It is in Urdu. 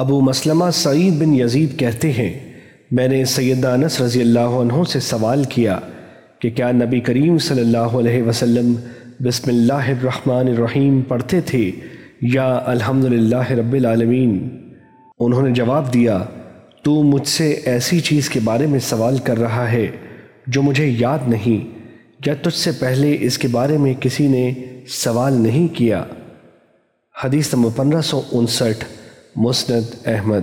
ابو مسلمہ سعید بن یزید کہتے ہیں، میں نے سیدنا انس رضی اللہ عنہ سے سوال کیا کہ کیا نبی کریم صلی اللہ علیہ وسلم بسم اللہ الرحمن الرحیم پڑھتے تھے یا الحمدللہ رب العالمین؟ انہوں نے جواب دیا، تو مجھ سے ایسی چیز کے بارے میں سوال کر رہا ہے جو مجھے یاد نہیں، یا تجھ سے پہلے اس کے بارے میں کسی نے سوال نہیں کیا؟ حدیث نمبر پندرہ سو انسٹھ۔ مسند احمد